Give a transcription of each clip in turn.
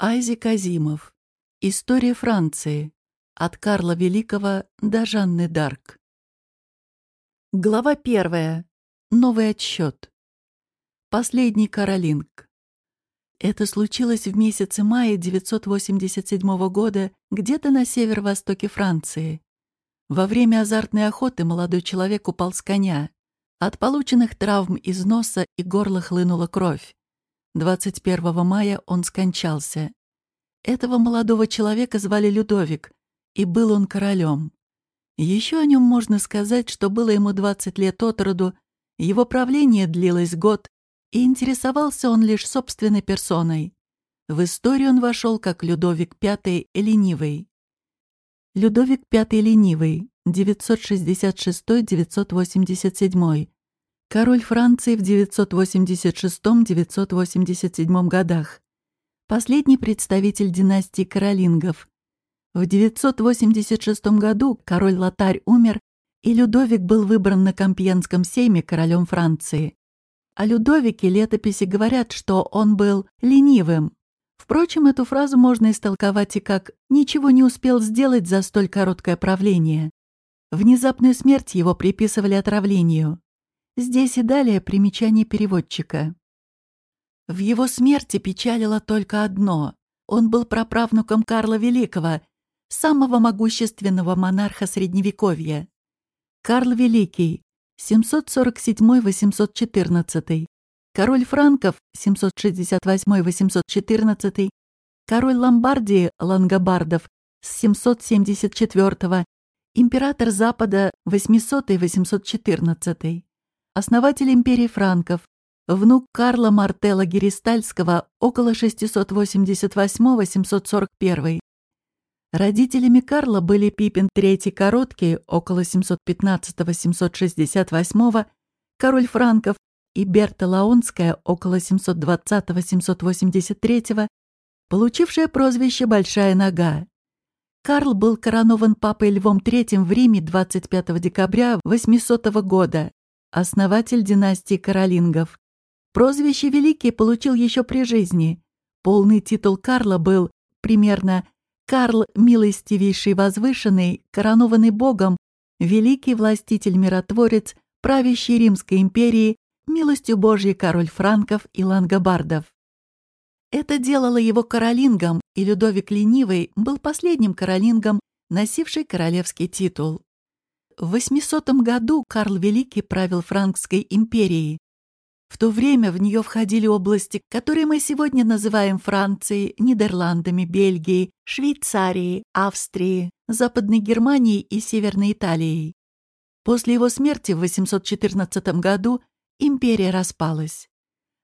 Айзек Азимов. История Франции. От Карла Великого до Жанны Дарк. Глава первая. Новый отсчет. Последний Каролинг. Это случилось в месяце мая 987 года где-то на северо-востоке Франции. Во время азартной охоты молодой человек упал с коня. От полученных травм из носа и горла хлынула кровь. 21 мая он скончался. Этого молодого человека звали Людовик, и был он королем. Еще о нем можно сказать, что было ему 20 лет от роду, его правление длилось год, и интересовался он лишь собственной персоной. В историю он вошел как Людовик V Ленивый. Людовик V Ленивый, 966-987, Король Франции в 986-987 годах. Последний представитель династии Каролингов. В 986 году король Лотарь умер, и Людовик был выбран на Компьенском сейме королем Франции. О Людовике летописи говорят, что он был ленивым. Впрочем, эту фразу можно истолковать и как «ничего не успел сделать за столь короткое правление». Внезапную смерть его приписывали отравлению. Здесь и далее примечание переводчика. В его смерти печалило только одно. Он был праправнуком Карла Великого, самого могущественного монарха Средневековья. Карл Великий, 747-814, король франков, 768-814, король Ломбардии, Лангобардов, с 774 император Запада, 800-814 основатель империи франков, внук Карла Мартелла Геристальского около 688-741. Родителями Карла были Пипин III Короткий около 715-768, король франков, и Берта Лаонская около 720-783, получившая прозвище «Большая нога». Карл был коронован папой Львом III в Риме 25 декабря 800 года основатель династии Каролингов. Прозвище «Великий» получил еще при жизни. Полный титул Карла был примерно «Карл Милостивейший Возвышенный, коронованный Богом, Великий Властитель-Миротворец, правящий Римской империи, милостью Божьей король франков и лангобардов». Это делало его каролингом, и Людовик Ленивый был последним каролингом, носивший королевский титул. В 800 году Карл Великий правил Франкской империей. В то время в нее входили области, которые мы сегодня называем Францией, Нидерландами, Бельгией, Швейцарией, Австрией, Западной Германией и Северной Италией. После его смерти в 814 году империя распалась.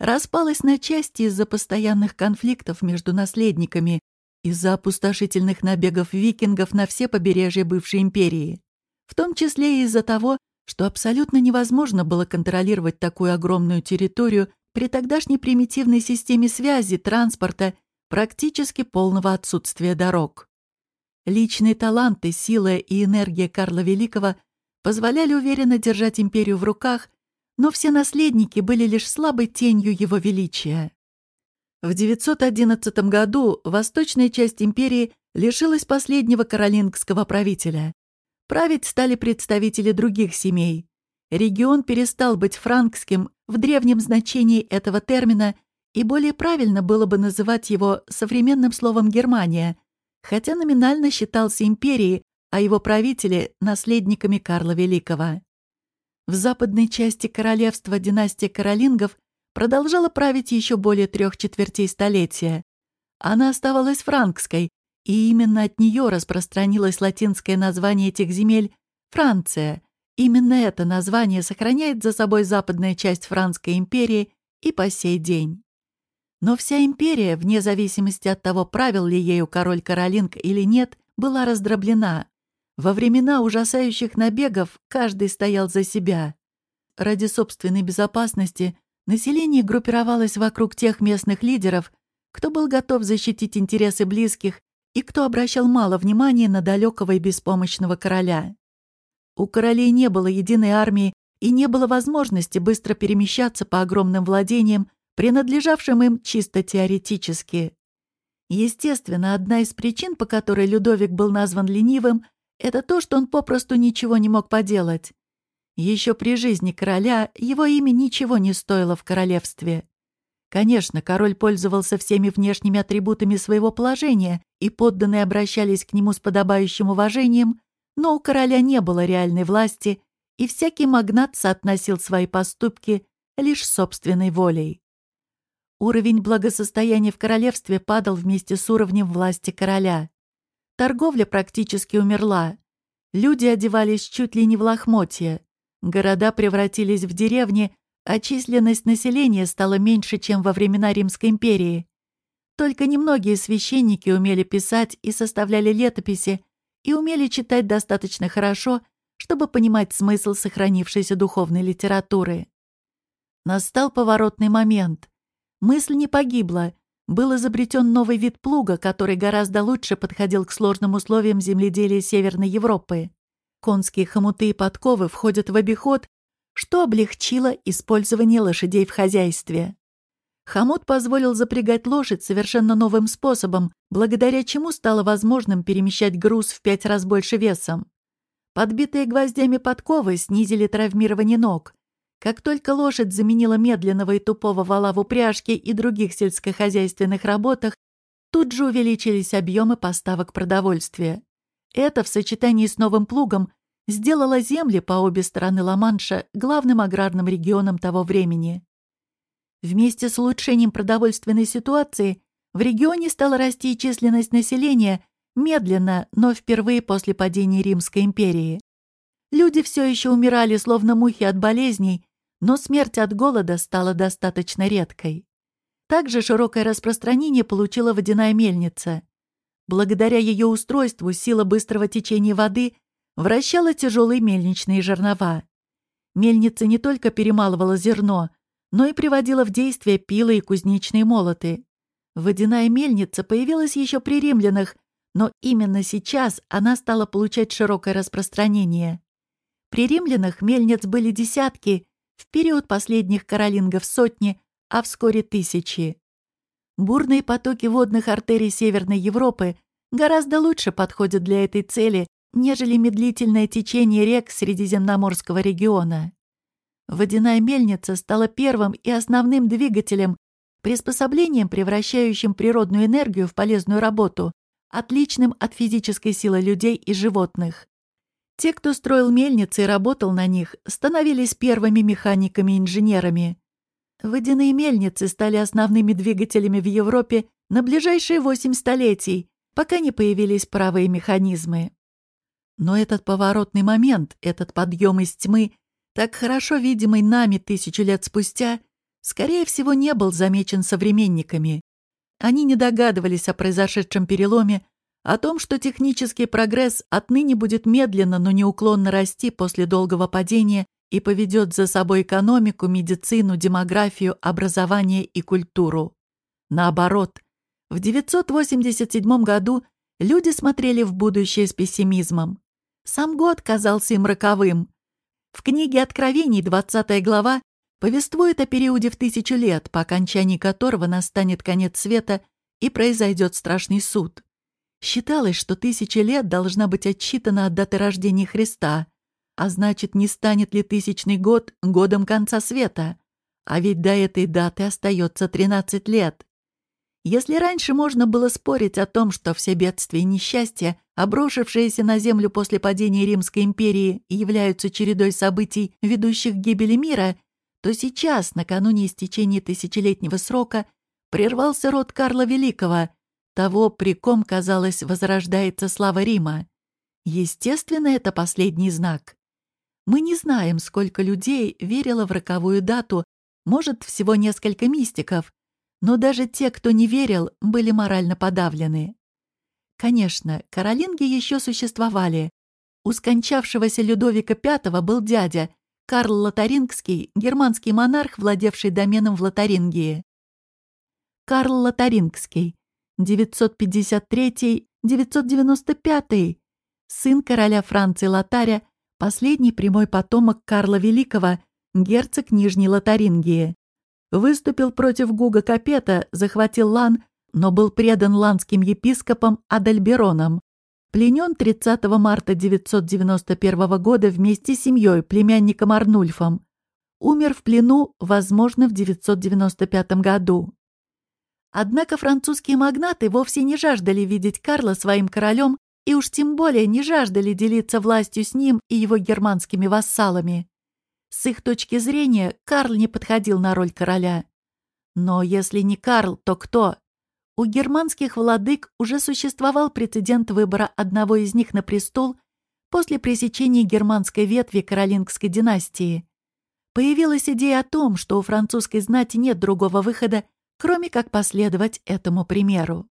Распалась на части из-за постоянных конфликтов между наследниками, из-за опустошительных набегов викингов на все побережья бывшей империи в том числе и из-за того, что абсолютно невозможно было контролировать такую огромную территорию при тогдашней примитивной системе связи, транспорта, практически полного отсутствия дорог. Личные таланты, сила и энергия Карла Великого позволяли уверенно держать империю в руках, но все наследники были лишь слабой тенью его величия. В 911 году восточная часть империи лишилась последнего каролингского правителя. Править стали представители других семей. Регион перестал быть франкским в древнем значении этого термина, и более правильно было бы называть его современным словом «Германия», хотя номинально считался империей, а его правители — наследниками Карла Великого. В западной части королевства династия Каролингов продолжала править еще более трех четвертей столетия. Она оставалась франкской, и именно от нее распространилось латинское название этих земель — Франция. Именно это название сохраняет за собой западная часть Франской империи и по сей день. Но вся империя, вне зависимости от того, правил ли ею король Каролинг или нет, была раздроблена. Во времена ужасающих набегов каждый стоял за себя. Ради собственной безопасности население группировалось вокруг тех местных лидеров, кто был готов защитить интересы близких и кто обращал мало внимания на далекого и беспомощного короля. У королей не было единой армии и не было возможности быстро перемещаться по огромным владениям, принадлежавшим им чисто теоретически. Естественно, одна из причин, по которой Людовик был назван ленивым, это то, что он попросту ничего не мог поделать. Еще при жизни короля его имя ничего не стоило в королевстве. Конечно, король пользовался всеми внешними атрибутами своего положения, и подданные обращались к нему с подобающим уважением, но у короля не было реальной власти, и всякий магнат соотносил свои поступки лишь собственной волей. Уровень благосостояния в королевстве падал вместе с уровнем власти короля. Торговля практически умерла. Люди одевались чуть ли не в лохмотья. Города превратились в деревни, а численность населения стала меньше, чем во времена Римской империи. Только немногие священники умели писать и составляли летописи, и умели читать достаточно хорошо, чтобы понимать смысл сохранившейся духовной литературы. Настал поворотный момент. Мысль не погибла. Был изобретен новый вид плуга, который гораздо лучше подходил к сложным условиям земледелия Северной Европы. Конские хомуты и подковы входят в обиход, что облегчило использование лошадей в хозяйстве. Хомут позволил запрягать лошадь совершенно новым способом, благодаря чему стало возможным перемещать груз в пять раз больше весом. Подбитые гвоздями подковы снизили травмирование ног, как только лошадь заменила медленного и тупого вала в упряжке и других сельскохозяйственных работах, тут же увеличились объемы поставок продовольствия. Это в сочетании с новым плугом сделало земли по обе стороны Ла-Манша главным аграрным регионом того времени. Вместе с улучшением продовольственной ситуации в регионе стала расти численность населения медленно, но впервые после падения Римской империи. Люди все еще умирали, словно мухи от болезней, но смерть от голода стала достаточно редкой. Также широкое распространение получила водяная мельница. Благодаря ее устройству сила быстрого течения воды вращала тяжелые мельничные жернова. Мельница не только перемалывала зерно, но и приводила в действие пилы и кузнечные молоты. Водяная мельница появилась еще при римлянах, но именно сейчас она стала получать широкое распространение. При римлянах мельниц были десятки, в период последних каролингов сотни, а вскоре тысячи. Бурные потоки водных артерий Северной Европы гораздо лучше подходят для этой цели, нежели медлительное течение рек Средиземноморского региона. Водяная мельница стала первым и основным двигателем, приспособлением, превращающим природную энергию в полезную работу, отличным от физической силы людей и животных. Те, кто строил мельницы и работал на них, становились первыми механиками-инженерами. Водяные мельницы стали основными двигателями в Европе на ближайшие восемь столетий, пока не появились правые механизмы. Но этот поворотный момент, этот подъем из тьмы, так хорошо видимый нами тысячу лет спустя, скорее всего, не был замечен современниками. Они не догадывались о произошедшем переломе, о том, что технический прогресс отныне будет медленно, но неуклонно расти после долгого падения и поведет за собой экономику, медицину, демографию, образование и культуру. Наоборот, в 987 году люди смотрели в будущее с пессимизмом. Сам год казался им роковым. В книге Откровений 20 глава повествует о периоде в тысячу лет, по окончании которого настанет конец света и произойдет страшный суд. Считалось, что тысяча лет должна быть отсчитана от даты рождения Христа, а значит, не станет ли тысячный год годом конца света? А ведь до этой даты остается 13 лет. Если раньше можно было спорить о том, что все бедствия и несчастья, обрушившиеся на землю после падения Римской империи, являются чередой событий, ведущих к гибели мира, то сейчас, накануне истечения тысячелетнего срока, прервался род Карла Великого, того, при ком, казалось, возрождается слава Рима. Естественно, это последний знак. Мы не знаем, сколько людей верило в роковую дату, может, всего несколько мистиков, но даже те, кто не верил, были морально подавлены. Конечно, каролинги еще существовали. У скончавшегося Людовика V был дядя, Карл Лотарингский, германский монарх, владевший доменом в Лотарингии. Карл Лотарингский, 953-995, сын короля Франции Лотаря, последний прямой потомок Карла Великого, герцог Нижней Лотарингии. Выступил против Гуга Капета, захватил Лан, но был предан ланским епископом Адальбероном. Пленен 30 марта 991 года вместе с семьей, племянником Арнульфом. Умер в плену, возможно, в 995 году. Однако французские магнаты вовсе не жаждали видеть Карла своим королем и уж тем более не жаждали делиться властью с ним и его германскими вассалами. С их точки зрения Карл не подходил на роль короля. Но если не Карл, то кто? У германских владык уже существовал прецедент выбора одного из них на престол после пресечения германской ветви Каролингской династии. Появилась идея о том, что у французской знати нет другого выхода, кроме как последовать этому примеру.